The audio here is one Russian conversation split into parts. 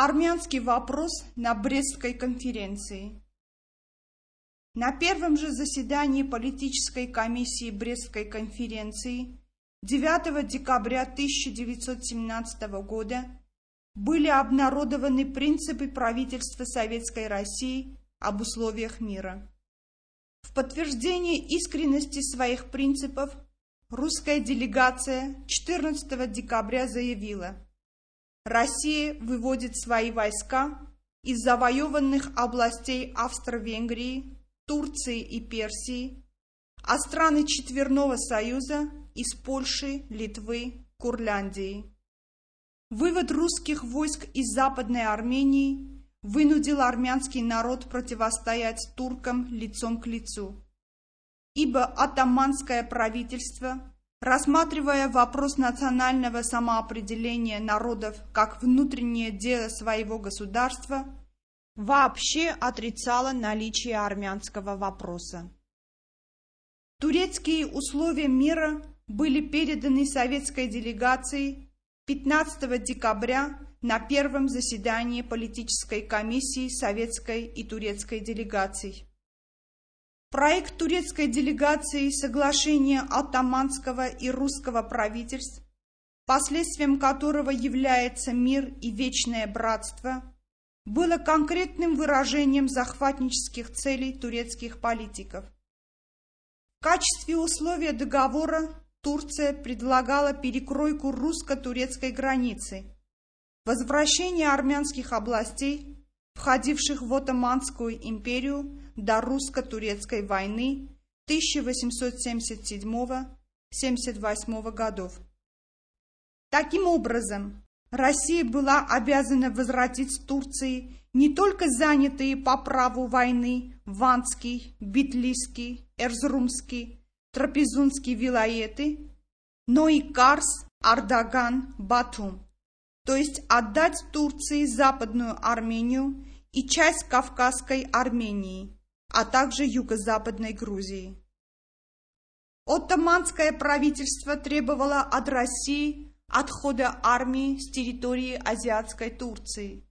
Армянский вопрос на Брестской конференции. На первом же заседании политической комиссии Брестской конференции 9 декабря 1917 года были обнародованы принципы правительства Советской России об условиях мира. В подтверждение искренности своих принципов русская делегация 14 декабря заявила – Россия выводит свои войска из завоеванных областей Австро-Венгрии, Турции и Персии, а страны Четверного Союза из Польши, Литвы, Курляндии. Вывод русских войск из Западной Армении вынудил армянский народ противостоять туркам лицом к лицу, ибо атаманское правительство Рассматривая вопрос национального самоопределения народов как внутреннее дело своего государства, вообще отрицала наличие армянского вопроса. Турецкие условия мира были переданы советской делегацией 15 декабря на первом заседании политической комиссии советской и турецкой делегаций. Проект турецкой делегации соглашения атаманского и русского правительств, последствием которого является мир и вечное братство, было конкретным выражением захватнических целей турецких политиков. В качестве условия договора Турция предлагала перекройку русско-турецкой границы, возвращение армянских областей, входивших в Отоманскую империю, до русско-турецкой войны 1877-78 годов. Таким образом, Россия была обязана возвратить Турции не только занятые по праву войны Ванский, Битлийский, Эрзрумский, Трапезунский вилаеты, но и Карс, Ардаган, Батум, то есть отдать Турции Западную Армению и часть Кавказской Армении, а также юго-западной Грузии. Оттоманское правительство требовало от России отхода армии с территории азиатской Турции,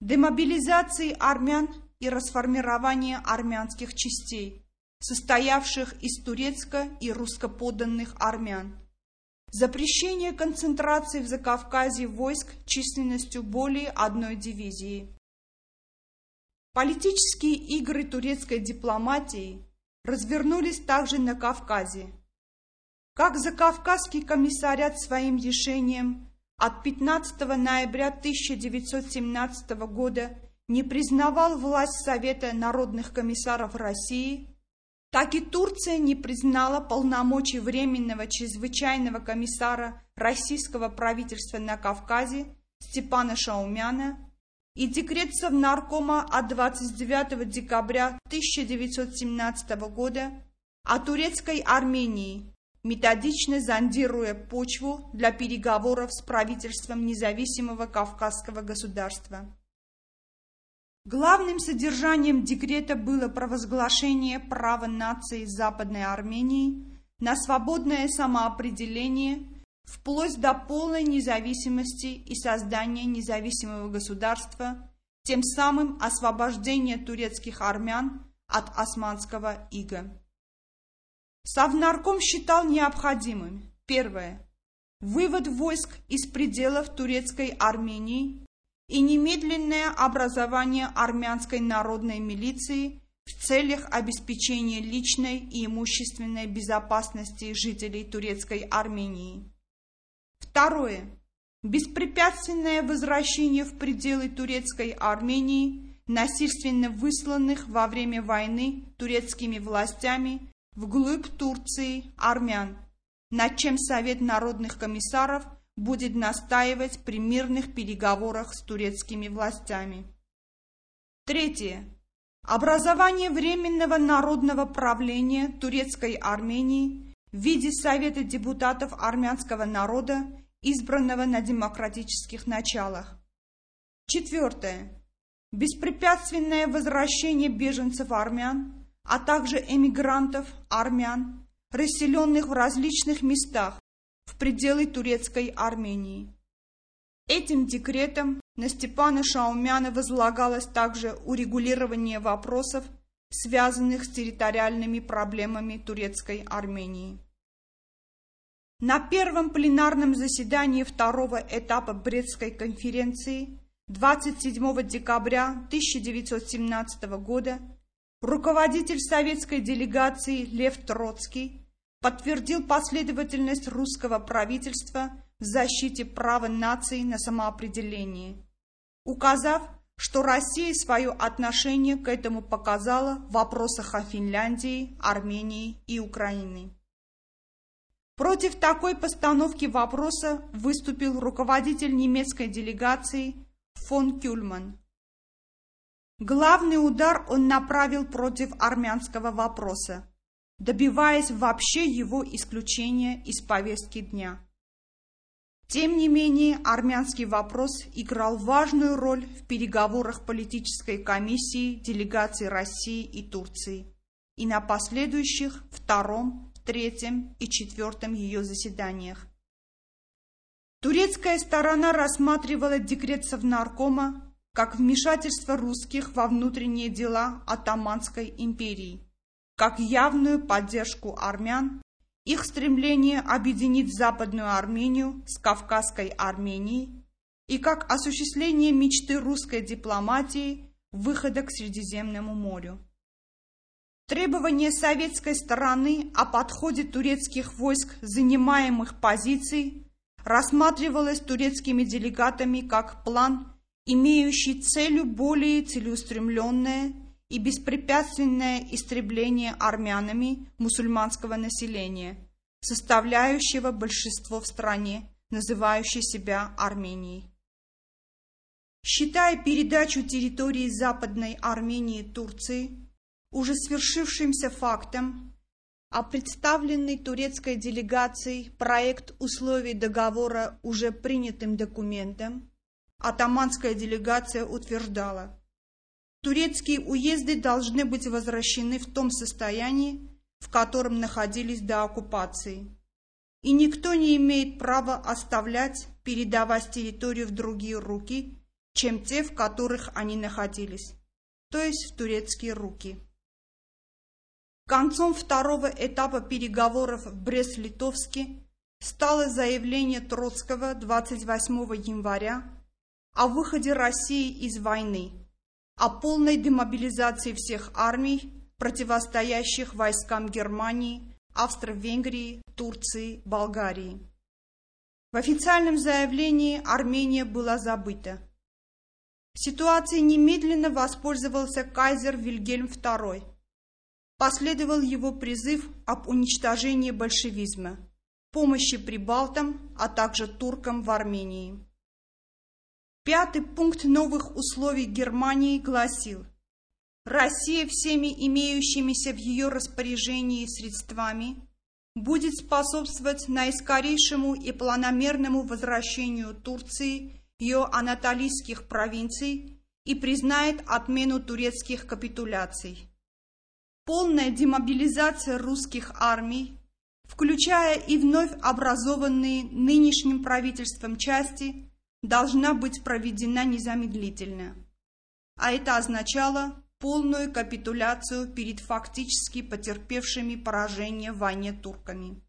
демобилизации армян и расформирования армянских частей, состоявших из турецко- и русскоподданных армян, запрещение концентрации в Закавказье войск численностью более одной дивизии, Политические игры турецкой дипломатии развернулись также на Кавказе. Как Закавказский комиссариат своим решением от 15 ноября 1917 года не признавал власть Совета народных комиссаров России, так и Турция не признала полномочий Временного чрезвычайного комиссара российского правительства на Кавказе Степана Шаумяна и декрет Совнаркома от 29 декабря 1917 года о турецкой Армении, методично зондируя почву для переговоров с правительством независимого Кавказского государства. Главным содержанием декрета было провозглашение права нации Западной Армении на свободное самоопределение вплоть до полной независимости и создания независимого государства, тем самым освобождение турецких армян от османского ига. Совнарком считал необходимым первое – вывод войск из пределов турецкой Армении и немедленное образование армянской народной милиции в целях обеспечения личной и имущественной безопасности жителей турецкой Армении. Второе. Беспрепятственное возвращение в пределы турецкой Армении насильственно высланных во время войны турецкими властями вглубь Турции армян, над чем Совет народных комиссаров будет настаивать при мирных переговорах с турецкими властями. Третье. Образование Временного народного правления Турецкой Армении в виде Совета депутатов армянского народа избранного на демократических началах. Четвертое. Беспрепятственное возвращение беженцев армян, а также эмигрантов армян, расселенных в различных местах в пределы турецкой Армении. Этим декретом на Степана Шаумяна возлагалось также урегулирование вопросов, связанных с территориальными проблемами турецкой Армении. На первом пленарном заседании второго этапа Брестской конференции 27 декабря 1917 года руководитель советской делегации Лев Троцкий подтвердил последовательность русского правительства в защите права наций на самоопределение, указав, что Россия свое отношение к этому показала в вопросах о Финляндии, Армении и Украине. Против такой постановки вопроса выступил руководитель немецкой делегации фон Кюльман. Главный удар он направил против армянского вопроса, добиваясь вообще его исключения из повестки дня. Тем не менее, армянский вопрос играл важную роль в переговорах политической комиссии делегаций России и Турции и на последующих втором, третьем и четвертом ее заседаниях. Турецкая сторона рассматривала декрет Совнаркома как вмешательство русских во внутренние дела Атаманской империи, как явную поддержку армян их стремление объединить Западную Армению с Кавказской Арменией и как осуществление мечты русской дипломатии выхода к Средиземному морю. Требование советской стороны о подходе турецких войск занимаемых позиций рассматривалось турецкими делегатами как план, имеющий целью более целеустремленное и беспрепятственное истребление армянами мусульманского населения, составляющего большинство в стране, называющей себя Арменией. Считая передачу территории Западной Армении Турции уже свершившимся фактом, а представленный турецкой делегацией проект условий договора уже принятым документом, атаманская делегация утверждала, Турецкие уезды должны быть возвращены в том состоянии, в котором находились до оккупации. И никто не имеет права оставлять, передавать территорию в другие руки, чем те, в которых они находились, то есть в турецкие руки. Концом второго этапа переговоров в Брест-Литовске стало заявление Троцкого 28 января о выходе России из войны – о полной демобилизации всех армий, противостоящих войскам Германии, Австро-Венгрии, Турции, Болгарии. В официальном заявлении Армения была забыта. Ситуацией немедленно воспользовался кайзер Вильгельм II. Последовал его призыв об уничтожении большевизма, помощи прибалтам, а также туркам в Армении. Пятый пункт новых условий Германии гласил «Россия всеми имеющимися в ее распоряжении средствами будет способствовать наискорейшему и планомерному возвращению Турции ее анатолийских провинций и признает отмену турецких капитуляций. Полная демобилизация русских армий, включая и вновь образованные нынешним правительством части – должна быть проведена незамедлительно. А это означало полную капитуляцию перед фактически потерпевшими поражение в войне турками.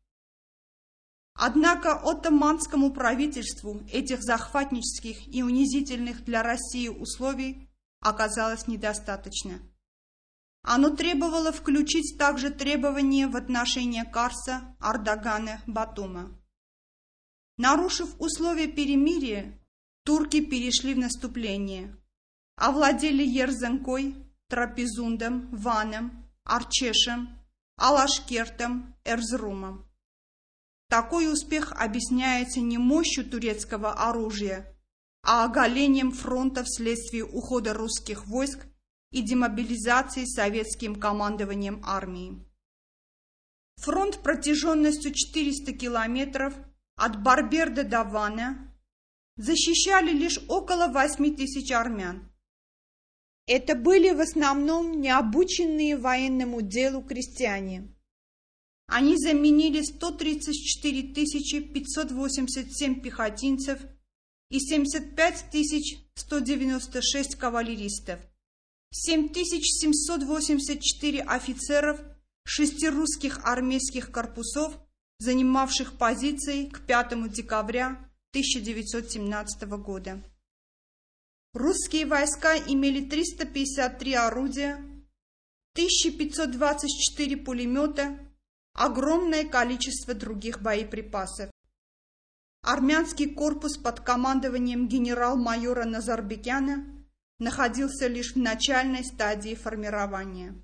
Однако оттоманскому правительству этих захватнических и унизительных для России условий оказалось недостаточно. Оно требовало включить также требования в отношении Карса, Ардагана, Батума. Нарушив условия перемирия, турки перешли в наступление, овладели Ерзанкой, Трапезундом, Ваном, Арчешем, Алашкертом, Эрзрумом. Такой успех объясняется не мощью турецкого оружия, а оголением фронта вследствие ухода русских войск и демобилизации советским командованием армии. Фронт протяженностью 400 километров от Барберда до Вана защищали лишь около восьми тысяч армян. Это были в основном необученные военному делу крестьяне. Они заменили 134 587 пехотинцев и 75 196 кавалеристов, 7784 офицеров шести русских армейских корпусов, занимавших позиции к 5 декабря 1917 года. Русские войска имели 353 орудия, 1524 пулемета, огромное количество других боеприпасов. Армянский корпус под командованием генерал-майора Назарбекяна находился лишь в начальной стадии формирования.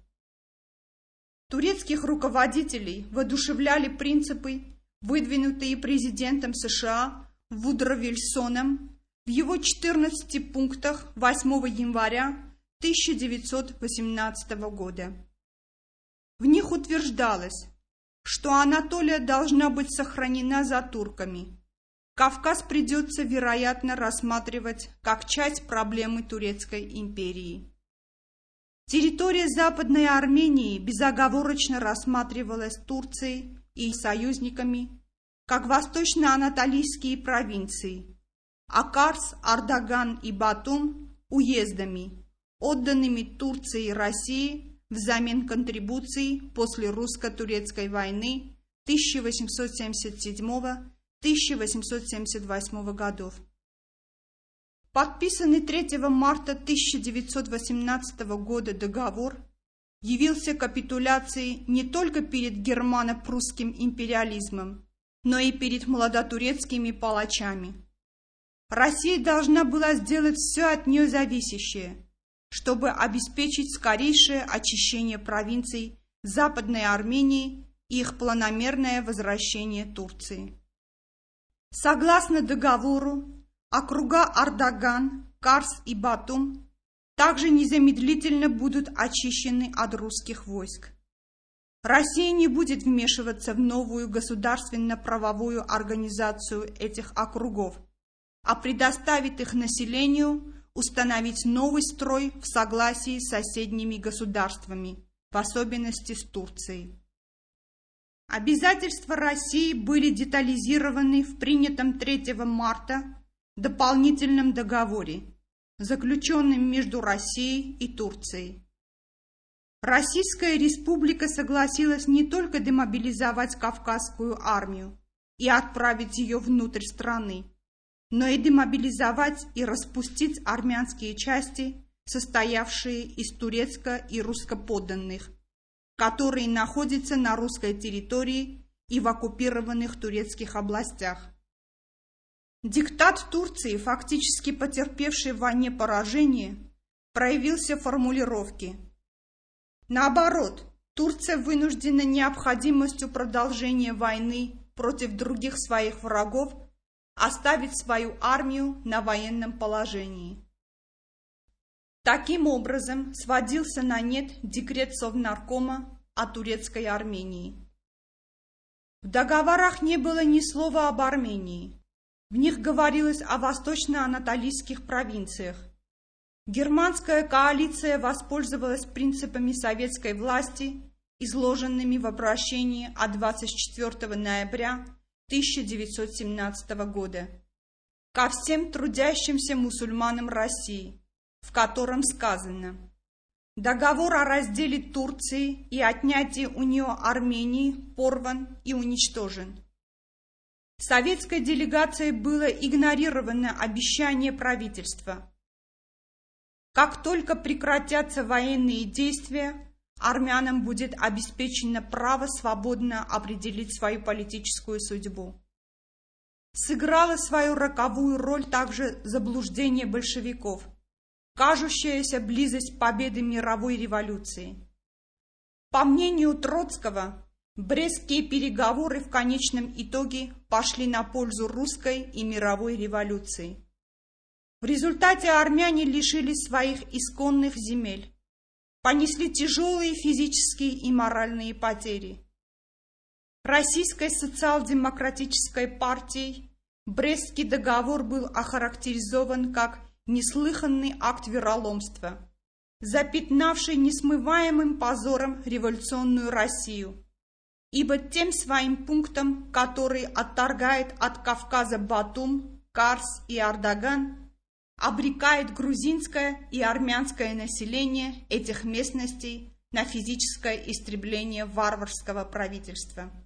Турецких руководителей воодушевляли принципы, выдвинутые президентом США Вудро Вильсоном в его 14 пунктах 8 января 1918 года. В них утверждалось, что Анатолия должна быть сохранена за турками – Кавказ придется, вероятно, рассматривать как часть проблемы Турецкой империи. Территория Западной Армении безоговорочно рассматривалась Турцией и союзниками как восточно-анатолийские провинции, а Карс, Ардаган и Батум – уездами, отданными Турции и России взамен контрибуций после русско-турецкой войны 1877 года 1878 годов. Подписанный 3 марта 1918 года договор явился капитуляцией не только перед германо-прусским империализмом, но и перед молодотурецкими палачами. Россия должна была сделать все от нее зависящее, чтобы обеспечить скорейшее очищение провинций Западной Армении и их планомерное возвращение Турции. Согласно договору, округа Ардаган, Карс и Батум также незамедлительно будут очищены от русских войск. Россия не будет вмешиваться в новую государственно-правовую организацию этих округов, а предоставит их населению установить новый строй в согласии с соседними государствами, в особенности с Турцией. Обязательства России были детализированы в принятом 3 марта дополнительном договоре, заключенном между Россией и Турцией. Российская республика согласилась не только демобилизовать Кавказскую армию и отправить ее внутрь страны, но и демобилизовать и распустить армянские части, состоявшие из турецко- и русско-подданных, которые находятся на русской территории и в оккупированных турецких областях. Диктат Турции, фактически потерпевший в войне поражение, проявился в формулировке. Наоборот, Турция вынуждена необходимостью продолжения войны против других своих врагов оставить свою армию на военном положении. Таким образом, сводился на нет декрет Совнаркома о турецкой Армении. В договорах не было ни слова об Армении. В них говорилось о восточно-анатолийских провинциях. Германская коалиция воспользовалась принципами советской власти, изложенными в обращении от 24 ноября 1917 года ко всем трудящимся мусульманам России – в котором сказано «Договор о разделе Турции и отнятии у нее Армении порван и уничтожен». Советской делегацией было игнорировано обещание правительства. Как только прекратятся военные действия, армянам будет обеспечено право свободно определить свою политическую судьбу. Сыграло свою роковую роль также заблуждение большевиков – кажущаяся близость победы мировой революции. По мнению Троцкого, Брестские переговоры в конечном итоге пошли на пользу русской и мировой революции. В результате армяне лишились своих исконных земель, понесли тяжелые физические и моральные потери. Российской социал-демократической партией Брестский договор был охарактеризован как неслыханный акт вероломства, запятнавший несмываемым позором революционную Россию. Ибо тем своим пунктом, который отторгает от Кавказа Батум, Карс и Ардаган обрекает грузинское и армянское население этих местностей на физическое истребление варварского правительства –